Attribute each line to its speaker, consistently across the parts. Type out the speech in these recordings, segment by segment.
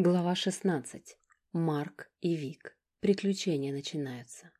Speaker 1: Глава 16. Марк и Вик. Приключения начинаются.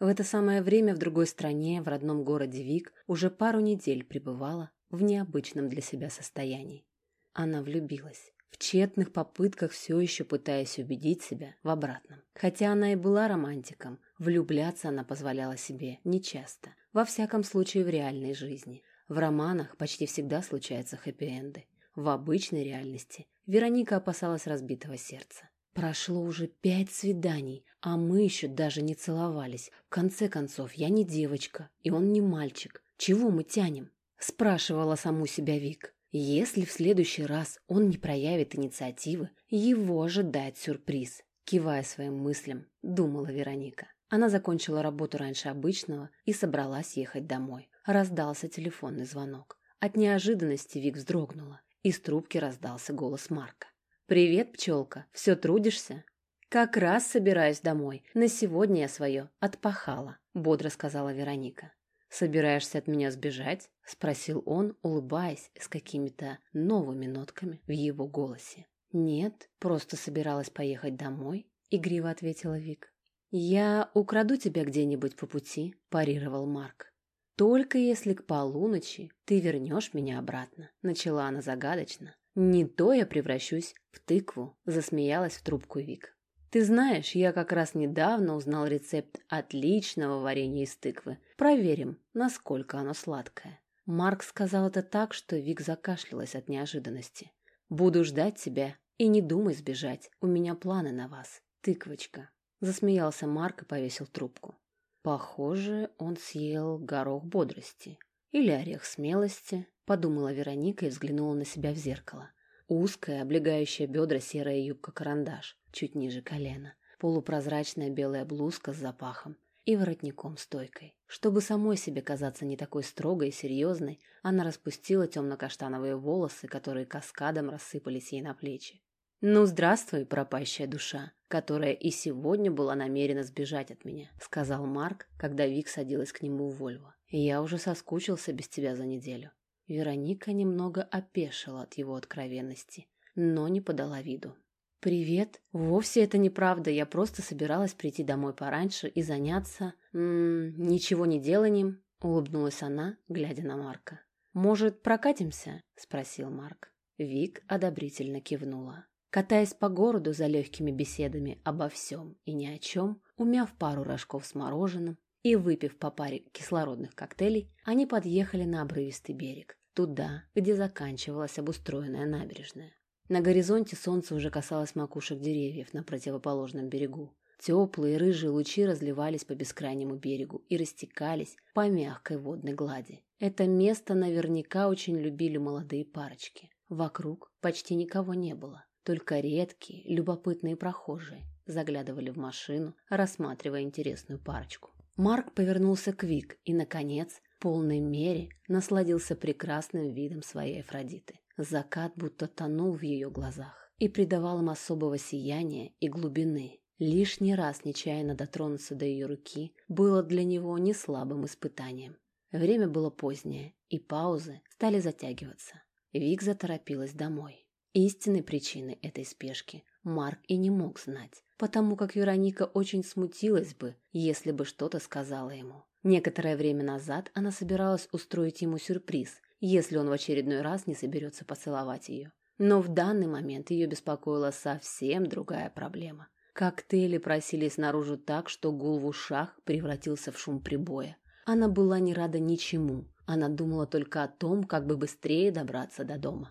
Speaker 1: В это самое время в другой стране, в родном городе Вик, уже пару недель пребывала в необычном для себя состоянии. Она влюбилась, в тщетных попытках все еще пытаясь убедить себя в обратном. Хотя она и была романтиком, влюбляться она позволяла себе нечасто, во всяком случае в реальной жизни. В романах почти всегда случаются хэппи-энды. В обычной реальности Вероника опасалась разбитого сердца. Прошло уже пять свиданий, а мы еще даже не целовались. В конце концов, я не девочка, и он не мальчик. Чего мы тянем? Спрашивала саму себя Вик. Если в следующий раз он не проявит инициативы, его ожидает сюрприз. Кивая своим мыслям, думала Вероника. Она закончила работу раньше обычного и собралась ехать домой. Раздался телефонный звонок. От неожиданности Вик вздрогнула. Из трубки раздался голос Марка. «Привет, пчелка. Все трудишься?» «Как раз собираюсь домой. На сегодня я свое отпахала», — бодро сказала Вероника. «Собираешься от меня сбежать?» — спросил он, улыбаясь с какими-то новыми нотками в его голосе. «Нет, просто собиралась поехать домой», — игриво ответила Вик. «Я украду тебя где-нибудь по пути», – парировал Марк. «Только если к полуночи ты вернешь меня обратно», — начала она загадочно. «Не то я превращусь в тыкву», — засмеялась в трубку Вик. «Ты знаешь, я как раз недавно узнал рецепт отличного варенья из тыквы. Проверим, насколько оно сладкое». Марк сказал это так, что Вик закашлялась от неожиданности. «Буду ждать тебя и не думай сбежать. У меня планы на вас, тыквочка». Засмеялся Марк и повесил трубку. Похоже, он съел горох бодрости. Или орех смелости, подумала Вероника и взглянула на себя в зеркало. Узкая, облегающая бедра серая юбка-карандаш, чуть ниже колена, полупрозрачная белая блузка с запахом и воротником-стойкой. Чтобы самой себе казаться не такой строгой и серьезной, она распустила темно-каштановые волосы, которые каскадом рассыпались ей на плечи. «Ну, здравствуй, пропащая душа, которая и сегодня была намерена сбежать от меня», — сказал Марк, когда Вик садилась к нему в Вольво. «Я уже соскучился без тебя за неделю». Вероника немного опешила от его откровенности, но не подала виду. «Привет. Вовсе это неправда. Я просто собиралась прийти домой пораньше и заняться... М -м, ничего не деланием», — улыбнулась она, глядя на Марка. «Может, прокатимся?» — спросил Марк. Вик одобрительно кивнула. Катаясь по городу за легкими беседами обо всем и ни о чем, умяв пару рожков с мороженым и выпив по паре кислородных коктейлей, они подъехали на обрывистый берег, туда, где заканчивалась обустроенная набережная. На горизонте солнце уже касалось макушек деревьев на противоположном берегу. Теплые рыжие лучи разливались по бескрайнему берегу и растекались по мягкой водной глади. Это место наверняка очень любили молодые парочки. Вокруг почти никого не было. Только редкие, любопытные прохожие заглядывали в машину, рассматривая интересную парочку. Марк повернулся к Вик и, наконец, в полной мере насладился прекрасным видом своей Афродиты. Закат будто тонул в ее глазах и придавал им особого сияния и глубины. Лишний раз нечаянно дотронуться до ее руки было для него не слабым испытанием. Время было позднее, и паузы стали затягиваться. Вик заторопилась домой. Истинной причины этой спешки Марк и не мог знать, потому как Вероника очень смутилась бы, если бы что-то сказала ему. Некоторое время назад она собиралась устроить ему сюрприз, если он в очередной раз не соберется поцеловать ее. Но в данный момент ее беспокоила совсем другая проблема. Коктейли просились наружу так, что гул в ушах превратился в шум прибоя. Она была не рада ничему. Она думала только о том, как бы быстрее добраться до дома.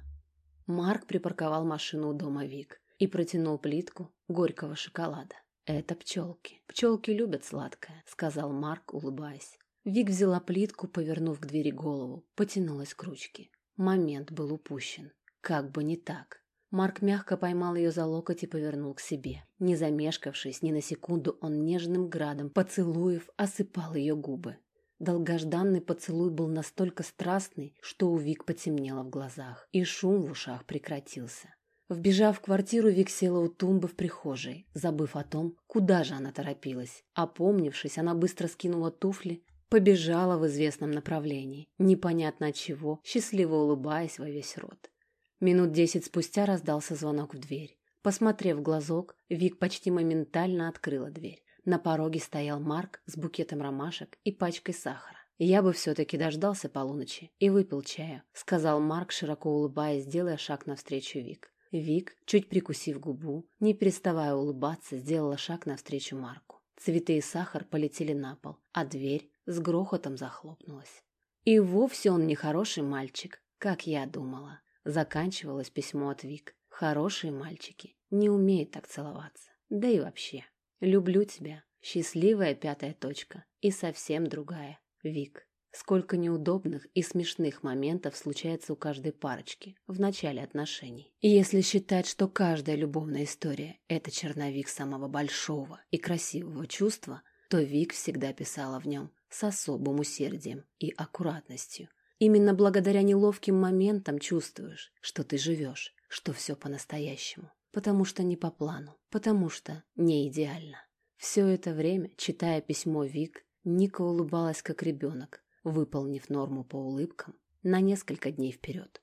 Speaker 1: Марк припарковал машину у дома Вик и протянул плитку горького шоколада. «Это пчелки. Пчелки любят сладкое», — сказал Марк, улыбаясь. Вик взяла плитку, повернув к двери голову, потянулась к ручке. Момент был упущен. Как бы не так. Марк мягко поймал ее за локоть и повернул к себе. Не замешкавшись ни на секунду, он нежным градом, поцелуев, осыпал ее губы. Долгожданный поцелуй был настолько страстный, что у Вик потемнело в глазах, и шум в ушах прекратился. Вбежав в квартиру, Вик села у тумбы в прихожей, забыв о том, куда же она торопилась. Опомнившись, она быстро скинула туфли, побежала в известном направлении, непонятно от чего, счастливо улыбаясь во весь рот. Минут десять спустя раздался звонок в дверь. Посмотрев в глазок, Вик почти моментально открыла дверь. На пороге стоял Марк с букетом ромашек и пачкой сахара. «Я бы все-таки дождался полуночи и выпил чаю», — сказал Марк, широко улыбаясь, делая шаг навстречу Вик. Вик, чуть прикусив губу, не переставая улыбаться, сделала шаг навстречу Марку. Цветы и сахар полетели на пол, а дверь с грохотом захлопнулась. И вовсе он не хороший мальчик, как я думала. Заканчивалось письмо от Вик. Хорошие мальчики не умеют так целоваться. Да и вообще. Люблю тебя. Счастливая пятая точка. И совсем другая. Вик. Сколько неудобных и смешных моментов случается у каждой парочки в начале отношений. И если считать, что каждая любовная история – это черновик самого большого и красивого чувства, то Вик всегда писала в нем с особым усердием и аккуратностью. Именно благодаря неловким моментам чувствуешь, что ты живешь, что все по-настоящему. Потому что не по плану, потому что не идеально. Все это время, читая письмо Вик, Ника улыбалась как ребенок, выполнив норму по улыбкам на несколько дней вперед.